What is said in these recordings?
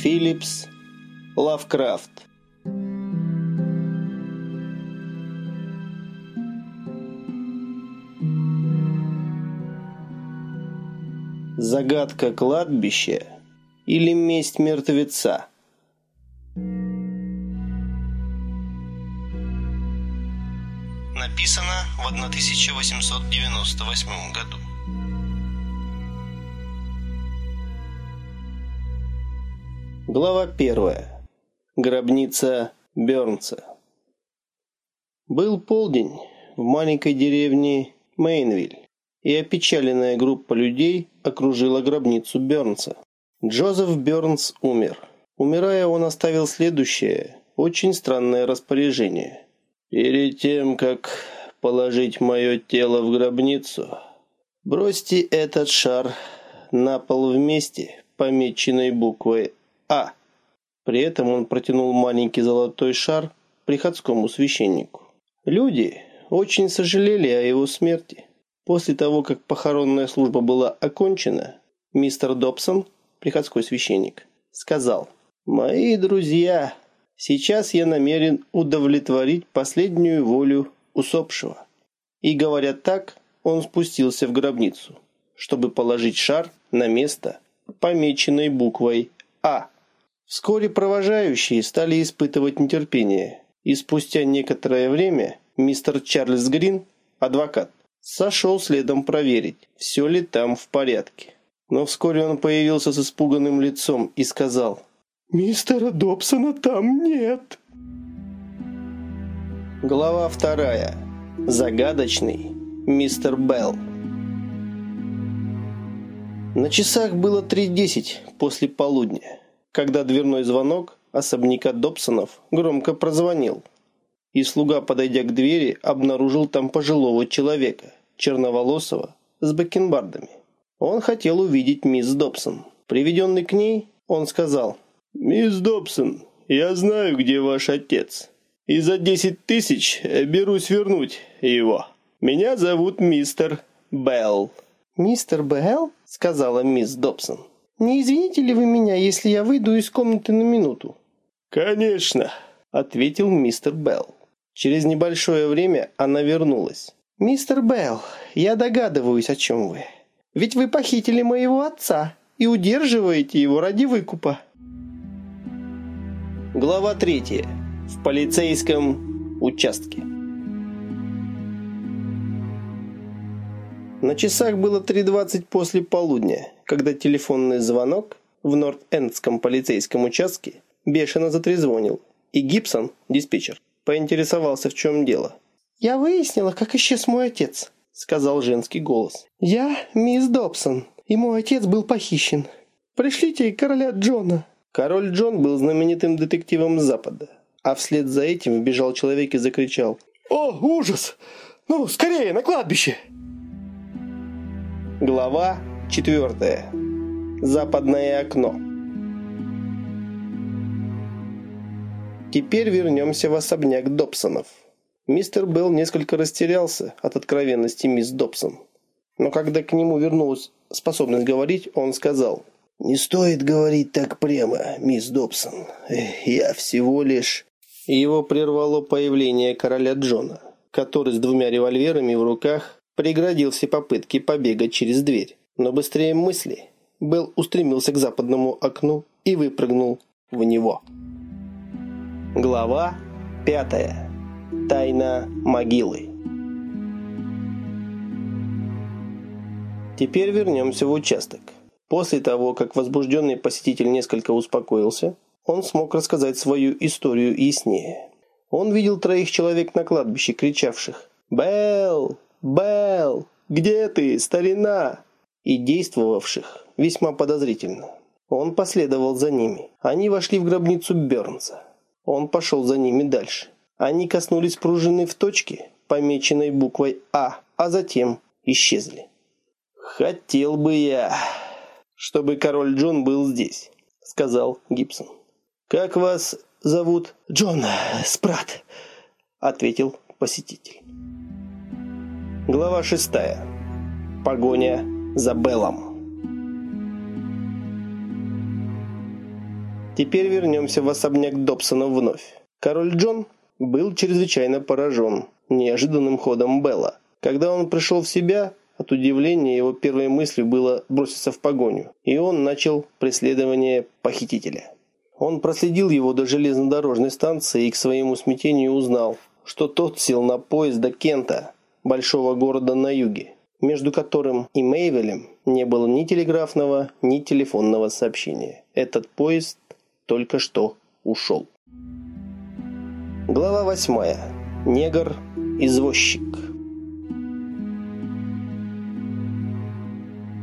Филлипс Лавкрафт Загадка кладбища или месть мертвеца? Написано в 1898 году. Глава первая. Гробница Бернса. Был полдень в маленькой деревне Мейнвиль, и опечаленная группа людей окружила гробницу Бернса. Джозеф Бернс умер. Умирая, он оставил следующее, очень странное распоряжение. «Перед тем, как положить мое тело в гробницу, бросьте этот шар на пол вместе, помеченной буквой а. При этом он протянул маленький золотой шар приходскому священнику. Люди очень сожалели о его смерти. После того, как похоронная служба была окончена, мистер Добсон, приходской священник, сказал, «Мои друзья, сейчас я намерен удовлетворить последнюю волю усопшего». И говоря так, он спустился в гробницу, чтобы положить шар на место, помеченной буквой «А». Вскоре провожающие стали испытывать нетерпение, и спустя некоторое время мистер Чарльз Грин, адвокат, сошел следом проверить, все ли там в порядке. Но вскоре он появился с испуганным лицом и сказал «Мистера Добсона там нет». Глава вторая. Загадочный мистер Белл. На часах было 3.10 после полудня когда дверной звонок особняка Добсонов громко прозвонил. И слуга, подойдя к двери, обнаружил там пожилого человека, черноволосого, с бакенбардами. Он хотел увидеть мисс Добсон. Приведенный к ней, он сказал, «Мисс Добсон, я знаю, где ваш отец, и за десять тысяч берусь вернуть его. Меня зовут мистер Белл». «Мистер Белл?» — сказала мисс Добсон. Не извините ли вы меня, если я выйду из комнаты на минуту?» «Конечно», — ответил мистер Белл. Через небольшое время она вернулась. «Мистер Белл, я догадываюсь, о чем вы. Ведь вы похитили моего отца и удерживаете его ради выкупа». Глава третья. В полицейском участке. На часах было 3.20 после полудня, когда телефонный звонок в Норт-Эндском полицейском участке бешено затрезвонил, и Гибсон, диспетчер, поинтересовался, в чем дело. «Я выяснила, как исчез мой отец», — сказал женский голос. «Я мисс Добсон, и мой отец был похищен. Пришлите короля Джона». Король Джон был знаменитым детективом Запада, а вслед за этим вбежал человек и закричал. «О, ужас! Ну, скорее, на кладбище!» Глава 4. Западное окно. Теперь вернемся в особняк Добсонов. Мистер Белл несколько растерялся от откровенности мисс Добсон. Но когда к нему вернулась способность говорить, он сказал, «Не стоит говорить так прямо, мисс Добсон. Я всего лишь...» Его прервало появление короля Джона, который с двумя револьверами в руках преградил все попытки побега через дверь. Но быстрее мысли Белл устремился к западному окну и выпрыгнул в него. Глава пятая. Тайна могилы. Теперь вернемся в участок. После того, как возбужденный посетитель несколько успокоился, он смог рассказать свою историю яснее. Он видел троих человек на кладбище, кричавших «Белл! «Белл, где ты, старина?» и действовавших весьма подозрительно. Он последовал за ними. Они вошли в гробницу Бернса. Он пошел за ними дальше. Они коснулись пружины в точке, помеченной буквой «А», а затем исчезли. «Хотел бы я, чтобы король Джон был здесь», — сказал Гибсон. «Как вас зовут?» «Джон Спрат», — ответил посетитель. Глава 6. Погоня за Беллом. Теперь вернемся в особняк Добсона вновь. Король Джон был чрезвычайно поражен неожиданным ходом Белла. Когда он пришел в себя, от удивления его первой мыслью было броситься в погоню, и он начал преследование похитителя. Он проследил его до железнодорожной станции и к своему смятению узнал, что тот сел на поезд до Кента, большого города на юге, между которым и Мейвелем не было ни телеграфного, ни телефонного сообщения. Этот поезд только что ушел. Глава восьмая. Негр-извозчик.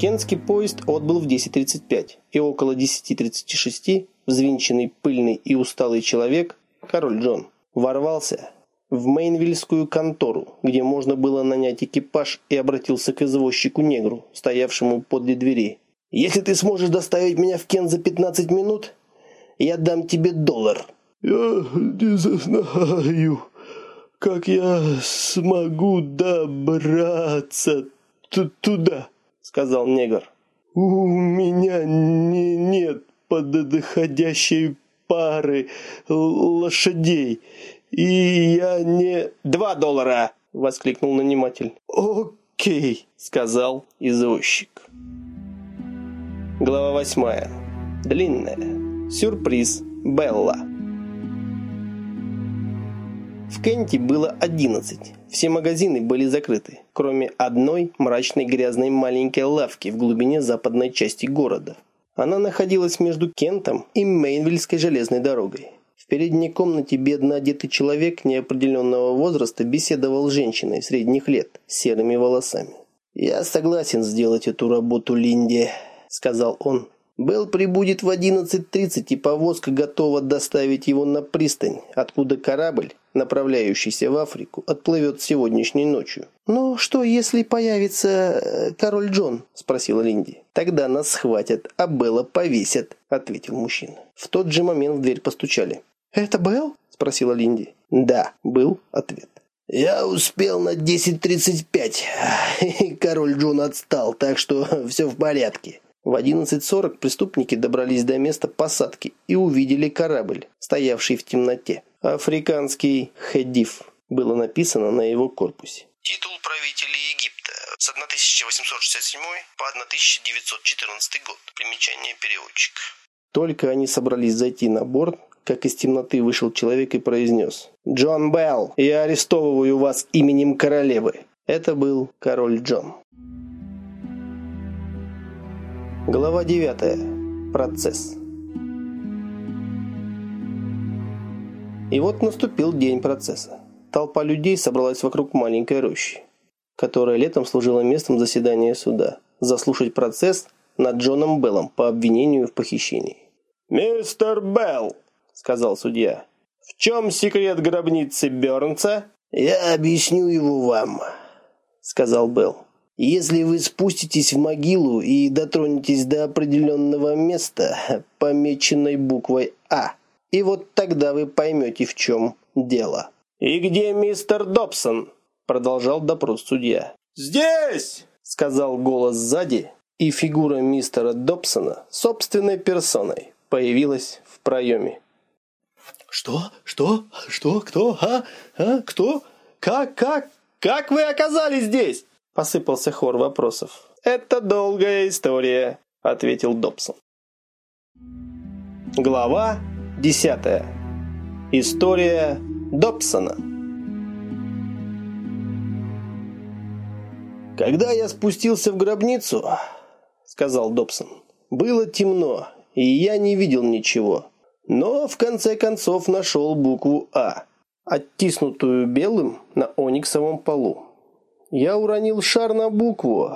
Кентский поезд отбыл в 10.35, и около 10.36 взвинченный, пыльный и усталый человек, король Джон, ворвался в Мейнвильскую контору, где можно было нанять экипаж и обратился к извозчику-негру, стоявшему подле двери. «Если ты сможешь доставить меня в Кент за 15 минут, я дам тебе доллар». «Я не знаю, как я смогу добраться туда», — сказал негр. «У меня не нет подходящей пары лошадей, и я не...» «Два доллара!» — воскликнул наниматель. «Окей», — сказал извозчик. Глава восьмая. Длинная. Сюрприз. Белла. В Кенте было 11. Все магазины были закрыты, кроме одной мрачной грязной маленькой лавки в глубине западной части города. Она находилась между Кентом и Мейнвильской железной дорогой. Передней комнате бедно одетый человек неопределенного возраста беседовал с женщиной средних лет с серыми волосами. «Я согласен сделать эту работу Линде», — сказал он. Белл прибудет в 11.30, и повозка готова доставить его на пристань, откуда корабль, направляющийся в Африку, отплывет сегодняшней ночью. «Но что, если появится э, король Джон?» – спросила Линди. «Тогда нас схватят, а Белла повесят», – ответил мужчина. В тот же момент в дверь постучали. «Это Белл?» – спросила Линди. «Да», – был ответ. «Я успел на 10.35. Король Джон отстал, так что все в порядке». В 11.40 преступники добрались до места посадки и увидели корабль, стоявший в темноте. «Африканский Хедиф» было написано на его корпусе. Титул правителя Египта с 1867 по 1914 год. Примечание переводчика. Только они собрались зайти на борт, как из темноты вышел человек и произнес «Джон Белл, я арестовываю вас именем королевы». Это был король Джон. Глава 9. Процесс. И вот наступил день процесса. Толпа людей собралась вокруг маленькой рощи, которая летом служила местом заседания суда, заслушать процесс над Джоном Беллом по обвинению в похищении. «Мистер Белл», — сказал судья, — «в чем секрет гробницы Бернса?» «Я объясню его вам», — сказал Белл. Если вы спуститесь в могилу и дотронетесь до определенного места, помеченной буквой «А», и вот тогда вы поймете, в чем дело. «И где мистер Добсон?» – продолжал допрос судья. «Здесь!» – сказал голос сзади, и фигура мистера Добсона собственной персоной появилась в проеме. «Что? Что? Что? Кто? А? А? Кто? Как? Как? Как вы оказались здесь?» Посыпался хор вопросов. «Это долгая история», — ответил Добсон. Глава десятая. История Добсона. «Когда я спустился в гробницу, — сказал Добсон, — было темно, и я не видел ничего, но в конце концов нашел букву «А», оттиснутую белым на ониксовом полу. Я уронил шар на букву.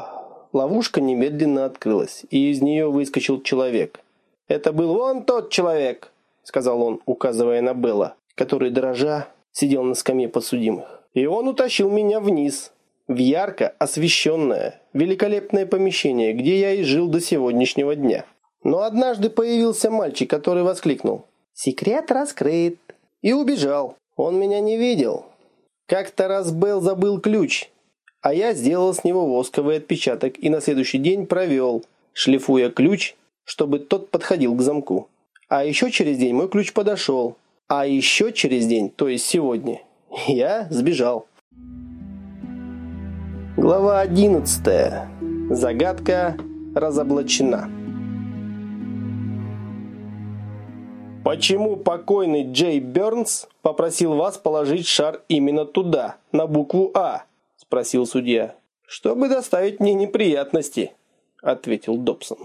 Ловушка немедленно открылась, и из нее выскочил человек. «Это был вон тот человек», — сказал он, указывая на Белла, который, дрожа, сидел на скамье подсудимых. И он утащил меня вниз, в ярко освещенное, великолепное помещение, где я и жил до сегодняшнего дня. Но однажды появился мальчик, который воскликнул «Секрет раскрыт!» и убежал. Он меня не видел. Как-то раз Белл забыл ключ, а я сделал с него восковый отпечаток и на следующий день провел, шлифуя ключ, чтобы тот подходил к замку. А еще через день мой ключ подошел. А еще через день, то есть сегодня, я сбежал. Глава 11. Загадка разоблачена. Почему покойный Джей Бернс попросил вас положить шар именно туда, на букву А? Спросил судья. Чтобы доставить мне неприятности, ответил Добсон.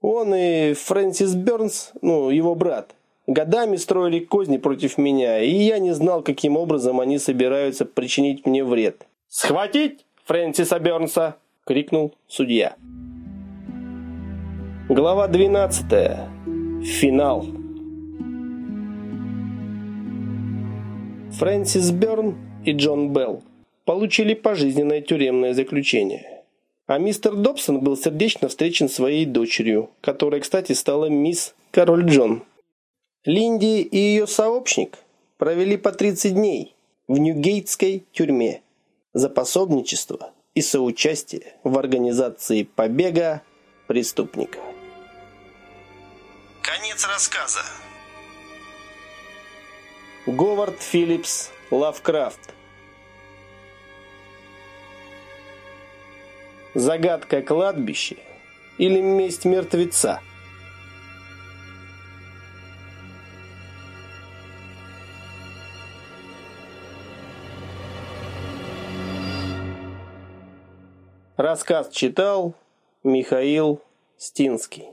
Он и Фрэнсис Бернс, ну, его брат, годами строили козни против меня, и я не знал, каким образом они собираются причинить мне вред. «Схватить Фрэнсиса Бернса!» — крикнул судья. Глава 12. Финал. Фрэнсис Берн и Джон Белл получили пожизненное тюремное заключение. А мистер Добсон был сердечно встречен своей дочерью, которая, кстати, стала мисс Король Джон. Линди и ее сообщник провели по 30 дней в Ньюгейтской тюрьме за пособничество и соучастие в организации побега преступника. Конец рассказа. Говард Филлипс Лавкрафт Загадка кладбища или месть мертвеца? Рассказ читал Михаил Стинский.